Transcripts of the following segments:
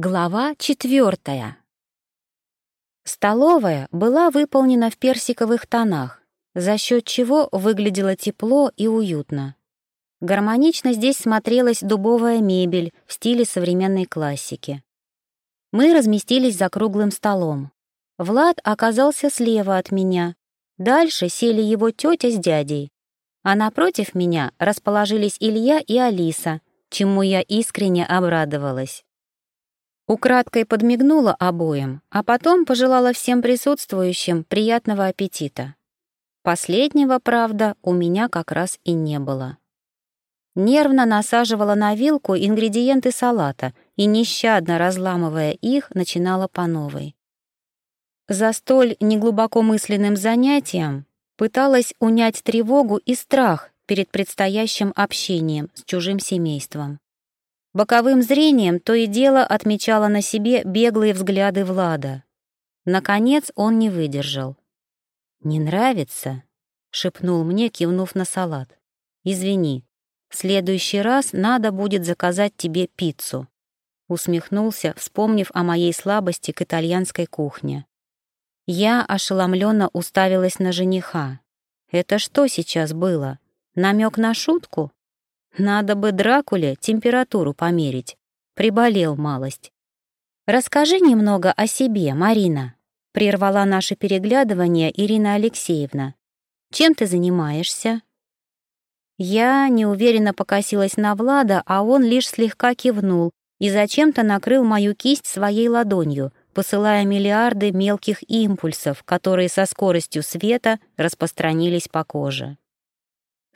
Глава четвертая. Столовая была выполнена в персиковых тонах, за счет чего выглядело тепло и уютно. Гармонично здесь смотрелась дубовая мебель в стиле современной классики. Мы разместились за круглым столом. Влад оказался слева от меня. Дальше сели его тетя с дядей. А напротив меня расположились Илья и Алиса, чему я искренне обрадовалась. Украдкой подмигнула обоим, а потом пожелала всем присутствующим приятного аппетита. Последнего, правда, у меня как раз и не было. Нервно насаживала на вилку ингредиенты салата и, нещадно разламывая их, начинала по новой. За столь неглубокомысленным занятием пыталась унять тревогу и страх перед предстоящим общением с чужим семейством. Боковым зрением то и дело отмечала на себе беглые взгляды Влада. Наконец он не выдержал. «Не нравится?» — шепнул мне, кивнув на салат. «Извини, в следующий раз надо будет заказать тебе пиццу», — усмехнулся, вспомнив о моей слабости к итальянской кухне. Я ошеломленно уставилась на жениха. «Это что сейчас было? Намек на шутку?» Надо бы Дракуле температуру померить. Приболел малость. «Расскажи немного о себе, Марина», — прервала наше переглядывание Ирина Алексеевна. «Чем ты занимаешься?» Я неуверенно покосилась на Влада, а он лишь слегка кивнул и зачем-то накрыл мою кисть своей ладонью, посылая миллиарды мелких импульсов, которые со скоростью света распространились по коже.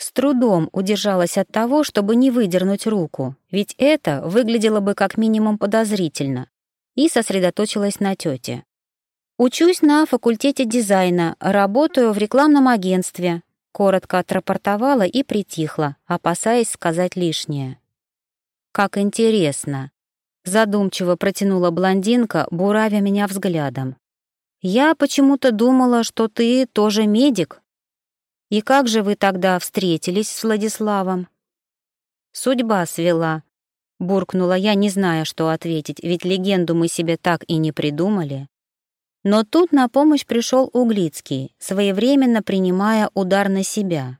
С трудом удержалась от того, чтобы не выдернуть руку, ведь это выглядело бы как минимум подозрительно, и сосредоточилась на тете. «Учусь на факультете дизайна, работаю в рекламном агентстве», коротко отрапортовала и притихла, опасаясь сказать лишнее. «Как интересно», — задумчиво протянула блондинка, буравя меня взглядом. «Я почему-то думала, что ты тоже медик». «И как же вы тогда встретились с Владиславом?» «Судьба свела», — буркнула я, не зная, что ответить, ведь легенду мы себе так и не придумали. Но тут на помощь пришел Углицкий, своевременно принимая удар на себя.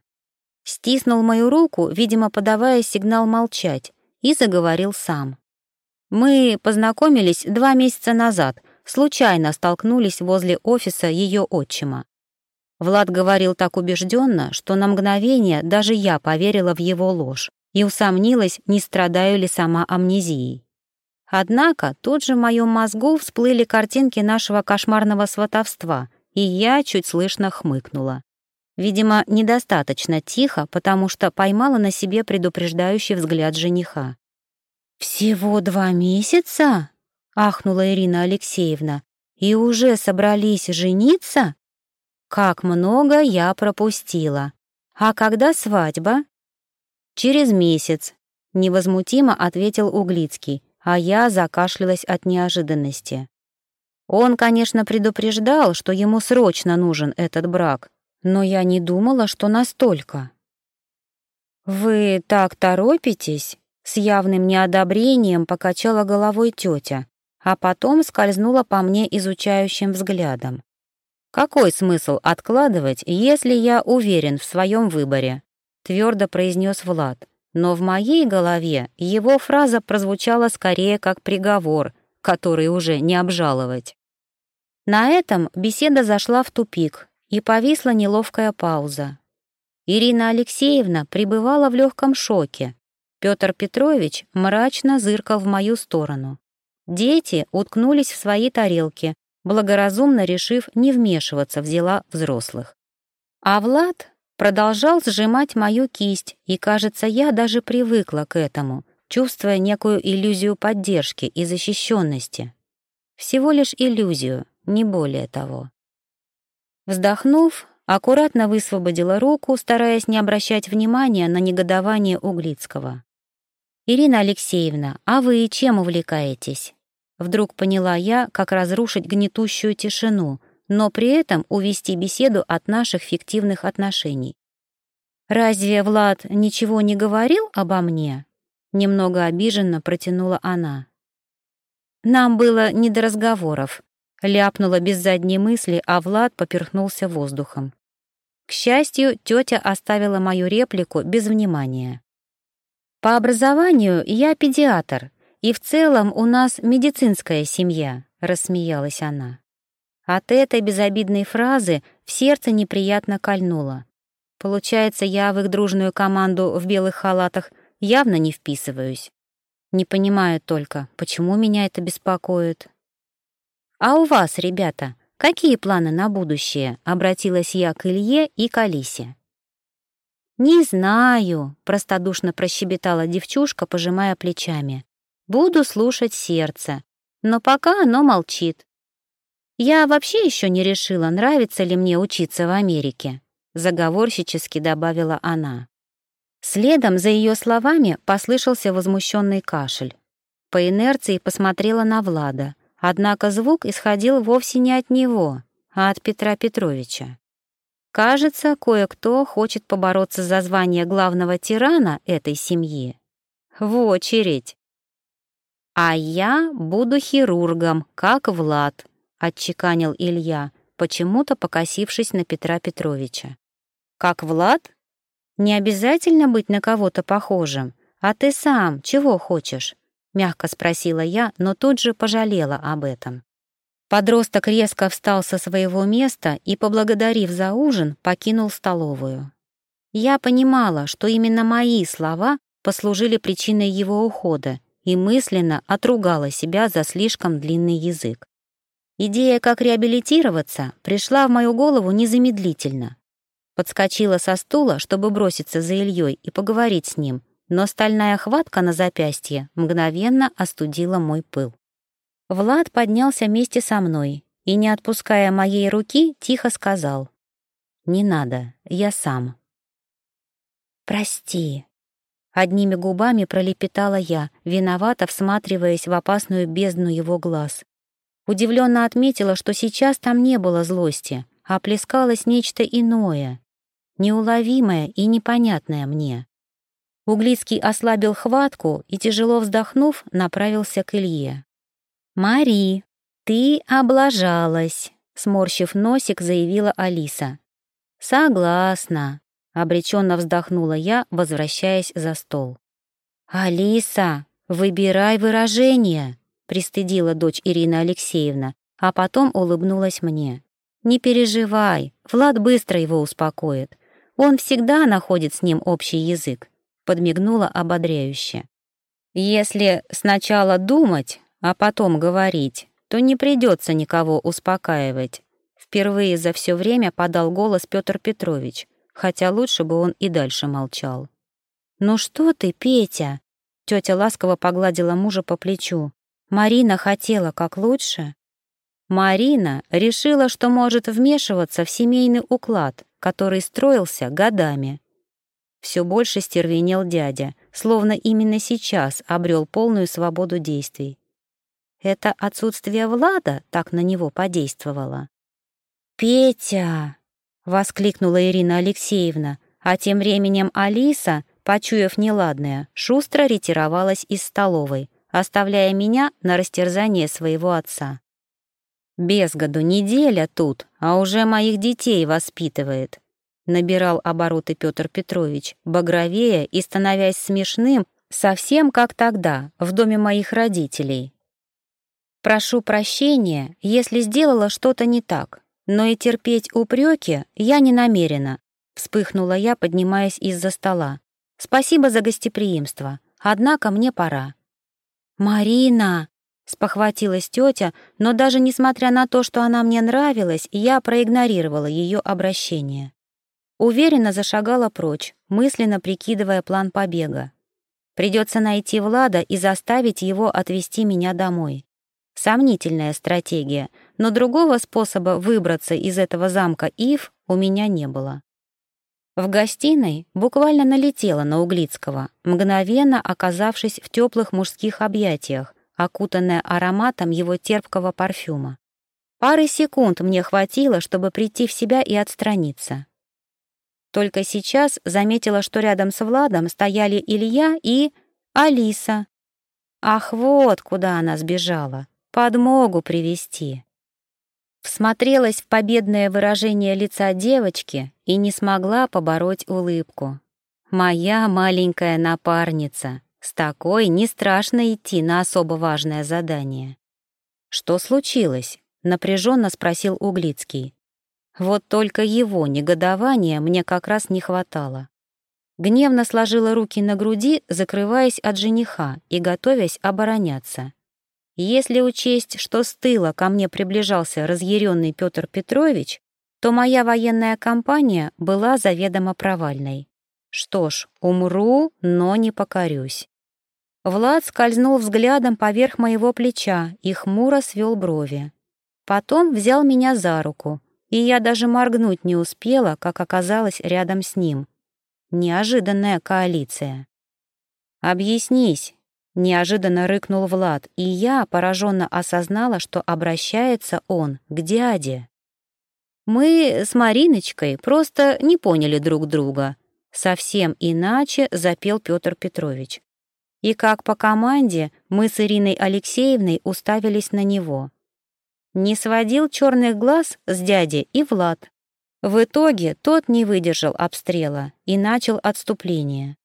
Стиснул мою руку, видимо, подавая сигнал молчать, и заговорил сам. Мы познакомились два месяца назад, случайно столкнулись возле офиса ее отчима. Влад говорил так убежденно, что на мгновение даже я поверила в его ложь и усомнилась, не страдаю ли сама амнезией. Однако тут же в моем мозгу всплыли картинки нашего кошмарного сватовства, и я чуть слышно хмыкнула. Видимо, недостаточно тихо, потому что поймала на себе предупреждающий взгляд жениха. «Всего два месяца?» — ахнула Ирина Алексеевна. «И уже собрались жениться?» Как много я пропустила. А когда свадьба? Через месяц, невозмутимо ответил Углицкий, а я закашлялась от неожиданности. Он, конечно, предупреждал, что ему срочно нужен этот брак, но я не думала, что настолько. «Вы так торопитесь?» — с явным неодобрением покачала головой тетя, а потом скользнула по мне изучающим взглядом. «Какой смысл откладывать, если я уверен в своем выборе?» — твердо произнес Влад. Но в моей голове его фраза прозвучала скорее как приговор, который уже не обжаловать. На этом беседа зашла в тупик, и повисла неловкая пауза. Ирина Алексеевна пребывала в легком шоке. Петр Петрович мрачно зыркал в мою сторону. Дети уткнулись в свои тарелки, благоразумно решив не вмешиваться в дела взрослых. А Влад продолжал сжимать мою кисть, и, кажется, я даже привыкла к этому, чувствуя некую иллюзию поддержки и защищенности. Всего лишь иллюзию, не более того. Вздохнув, аккуратно высвободила руку, стараясь не обращать внимания на негодование Углицкого. «Ирина Алексеевна, а вы чем увлекаетесь?» Вдруг поняла я, как разрушить гнетущую тишину, но при этом увести беседу от наших фиктивных отношений. «Разве Влад ничего не говорил обо мне?» Немного обиженно протянула она. нам было не до разговоров. Ляпнула без задней мысли, а Влад поперхнулся воздухом. К счастью, тетя оставила мою реплику без внимания. По образованию я педиатр, и в целом у нас медицинская семья, рассмеялась она. От этой безобидной фразы в сердце неприятно кольнуло. Получается, я в их дружную команду в белых халатах явно не вписываюсь. Не понимаю только, почему меня это беспокоит. «А у вас, ребята, какие планы на будущее?» — обратилась я к Илье и к Алисе. «Не знаю», — простодушно прощебетала девчушка, пожимая плечами. «Буду слушать сердце, но пока оно молчит. Я вообще еще не решила, нравится ли мне учиться в Америке», — заговорщически добавила она. Следом за ее словами послышался возмущенный кашель. По инерции посмотрела на Влада, однако звук исходил вовсе не от него, а от Петра Петровича. Кажется, кое-кто хочет побороться за звание главного тирана этой семьи. В очередь. «А я буду хирургом, как Влад», — отчеканил Илья, почему-то покосившись на Петра Петровича. «Как Влад?» Не обязательно быть на кого-то похожим. А ты сам чего хочешь?» — мягко спросила я, но тут же пожалела об этом. Подросток резко встал со своего места и, поблагодарив за ужин, покинул столовую. Я понимала, что именно мои слова послужили причиной его ухода, и мысленно отругала себя за слишком длинный язык. Идея, как реабилитироваться, пришла в мою голову незамедлительно. Подскочила со стула, чтобы броситься за Ильей и поговорить с ним, но стальная хватка на запястье мгновенно остудила мой пыл. Влад поднялся вместе со мной и, не отпуская моей руки, тихо сказал. «Не надо, я сам». «Прости», — одними губами пролепетала я, виновато всматриваясь в опасную бездну его глаз. Удивленно отметила, что сейчас там не было злости, а плескалось нечто иное, неуловимое и непонятное мне. Углицкий ослабил хватку и, тяжело вздохнув, направился к Илье. «Мари, ты облажалась», — сморщив носик, заявила Алиса. «Согласна», — обреченно вздохнула я, возвращаясь за стол. «Алиса, выбирай выражение», — пристыдила дочь Ирина Алексеевна, а потом улыбнулась мне. «Не переживай, Влад быстро его успокоит. Он всегда находит с ним общий язык», — подмигнула ободряюще. «Если сначала думать, а потом говорить, то не придется никого успокаивать». Впервые за все время подал голос Петр Петрович, хотя лучше бы он и дальше молчал. «Ну что ты, Петя?» Тетя ласково погладила мужа по плечу. «Марина хотела как лучше?» Марина решила, что может вмешиваться в семейный уклад, который строился годами. Все больше стервенел дядя, словно именно сейчас обрел полную свободу действий. Это отсутствие Влада так на него подействовало. «Петя!» — воскликнула Ирина Алексеевна, а тем временем Алиса, почуяв неладное, шустро ретировалась из столовой, оставляя меня на растерзание своего отца. Без году неделя тут, а уже моих детей воспитывает. Набирал обороты Петр Петрович, багровея и становясь смешным, совсем как тогда, в доме моих родителей. Прошу прощения, если сделала что-то не так, но и терпеть упреки я не намерена, вспыхнула я, поднимаясь из-за стола. Спасибо за гостеприимство, однако мне пора. «Марина!» Спохватилась тетя, но даже несмотря на то, что она мне нравилась, я проигнорировала ее обращение. Уверенно зашагала прочь, мысленно прикидывая план побега. Придется найти Влада и заставить его отвезти меня домой. Сомнительная стратегия, но другого способа выбраться из этого замка Ив у меня не было. В гостиной буквально налетела на Углицкого, мгновенно оказавшись в теплых мужских объятиях, окутанная ароматом его терпкого парфюма. Пары секунд мне хватило, чтобы прийти в себя и отстраниться. Только сейчас заметила, что рядом с Владом стояли Илья и Алиса. Ах, вот куда она сбежала. подмогу привести. Всмотрелась в победное выражение лица девочки и не смогла побороть улыбку. Моя маленькая напарница. С такой не страшно идти на особо важное задание. Что случилось? напряженно спросил Углицкий. Вот только его негодования мне как раз не хватало. Гневно сложила руки на груди, закрываясь от жениха и готовясь обороняться. Если учесть, что с тыла ко мне приближался разъяренный Петр Петрович, то моя военная кампания была заведомо провальной. Что ж, умру, но не покорюсь. Влад скользнул взглядом поверх моего плеча и хмуро свел брови. Потом взял меня за руку, и я даже моргнуть не успела, как оказалась рядом с ним. Неожиданная коалиция. «Объяснись», — неожиданно рыкнул Влад, и я пораженно осознала, что обращается он к дяде. «Мы с Мариночкой просто не поняли друг друга», — совсем иначе запел Петр Петрович. И как по команде мы с Ириной Алексеевной уставились на него — не сводил черных глаз с дяди и Влад. В итоге тот не выдержал обстрела и начал отступление.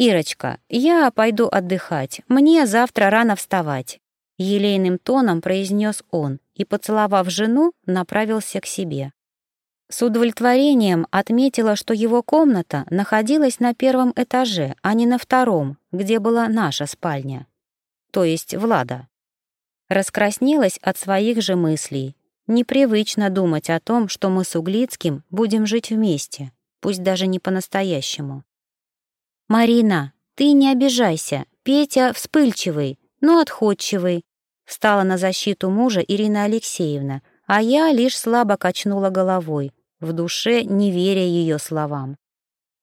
«Ирочка, я пойду отдыхать, мне завтра рано вставать», — елейным тоном произнес он и, поцеловав жену, направился к себе. С удовлетворением отметила, что его комната находилась на первом этаже, а не на втором, где была наша спальня. То есть Влада. Раскраснелась от своих же мыслей. Непривычно думать о том, что мы с Углицким будем жить вместе, пусть даже не по-настоящему. «Марина, ты не обижайся, Петя вспыльчивый, но отходчивый», встала на защиту мужа Ирина Алексеевна, а я лишь слабо качнула головой, в душе не веря ее словам.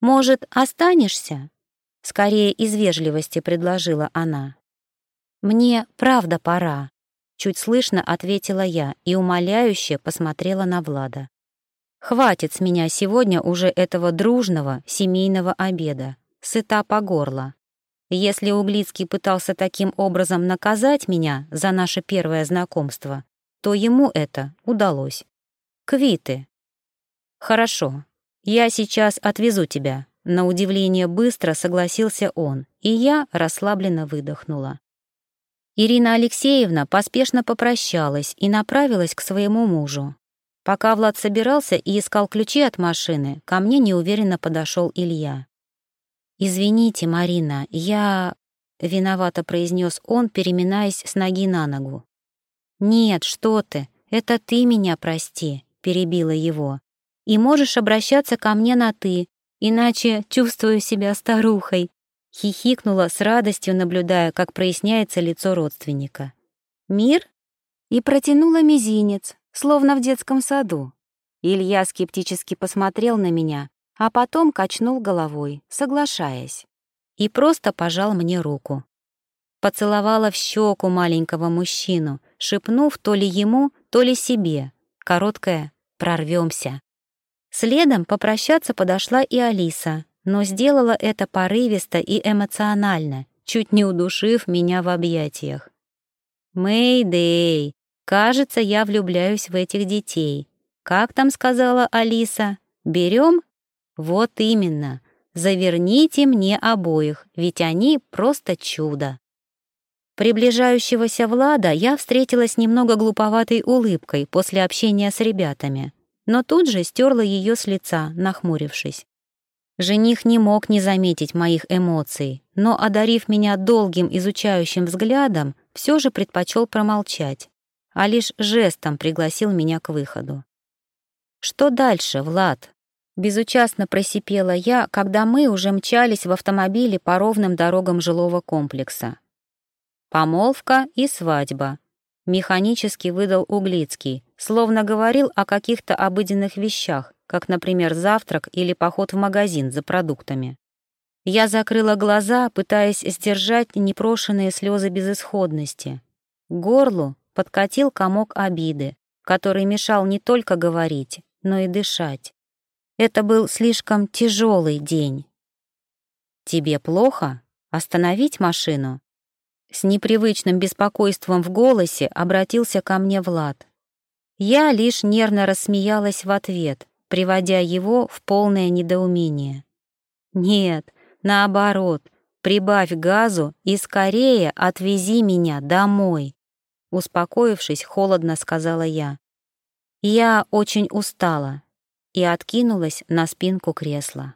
«Может, останешься?» Скорее из вежливости предложила она. «Мне правда пора», Чуть слышно ответила я и умоляюще посмотрела на Влада. «Хватит с меня сегодня уже этого дружного семейного обеда. Сыта по горло. Если Углицкий пытался таким образом наказать меня за наше первое знакомство, то ему это удалось. Квиты. Хорошо, я сейчас отвезу тебя. На удивление быстро согласился он, и я расслабленно выдохнула. Ирина Алексеевна поспешно попрощалась и направилась к своему мужу. Пока Влад собирался и искал ключи от машины, ко мне неуверенно подошел Илья. «Извините, Марина, я...» — виновато произнес он, переминаясь с ноги на ногу. «Нет, что ты, это ты меня прости», — перебила его. «И можешь обращаться ко мне на «ты», иначе чувствую себя старухой», Хихикнула с радостью, наблюдая, как проясняется лицо родственника. «Мир?» И протянула мизинец, словно в детском саду. Илья скептически посмотрел на меня, а потом качнул головой, соглашаясь, и просто пожал мне руку. Поцеловала в щеку маленького мужчину, шепнув то ли ему, то ли себе. Короткое «прорвемся». Следом попрощаться подошла и Алиса, но сделала это порывисто и эмоционально, чуть не удушив меня в объятиях. «Мэйдэй, кажется, я влюбляюсь в этих детей. Как там сказала Алиса? Берем? Вот именно. Заверните мне обоих, ведь они просто чудо». Приближающегося Влада я встретилась немного глуповатой улыбкой после общения с ребятами, но тут же стерла ее с лица, нахмурившись. Жених не мог не заметить моих эмоций, но, одарив меня долгим изучающим взглядом, все же предпочел промолчать, а лишь жестом пригласил меня к выходу. «Что дальше, Влад?» Безучастно просипела я, когда мы уже мчались в автомобиле по ровным дорогам жилого комплекса. «Помолвка и свадьба», — механически выдал Углицкий, словно говорил о каких-то обыденных вещах, как, например, завтрак или поход в магазин за продуктами. Я закрыла глаза, пытаясь сдержать непрошенные слезы безысходности. К горлу подкатил комок обиды, который мешал не только говорить, но и дышать. Это был слишком тяжелый день. «Тебе плохо? Остановить машину?» С непривычным беспокойством в голосе обратился ко мне Влад. Я лишь нервно рассмеялась в ответ, приводя его в полное недоумение. «Нет, наоборот, прибавь газу и скорее отвези меня домой», успокоившись, холодно сказала я. «Я очень устала» и откинулась на спинку кресла.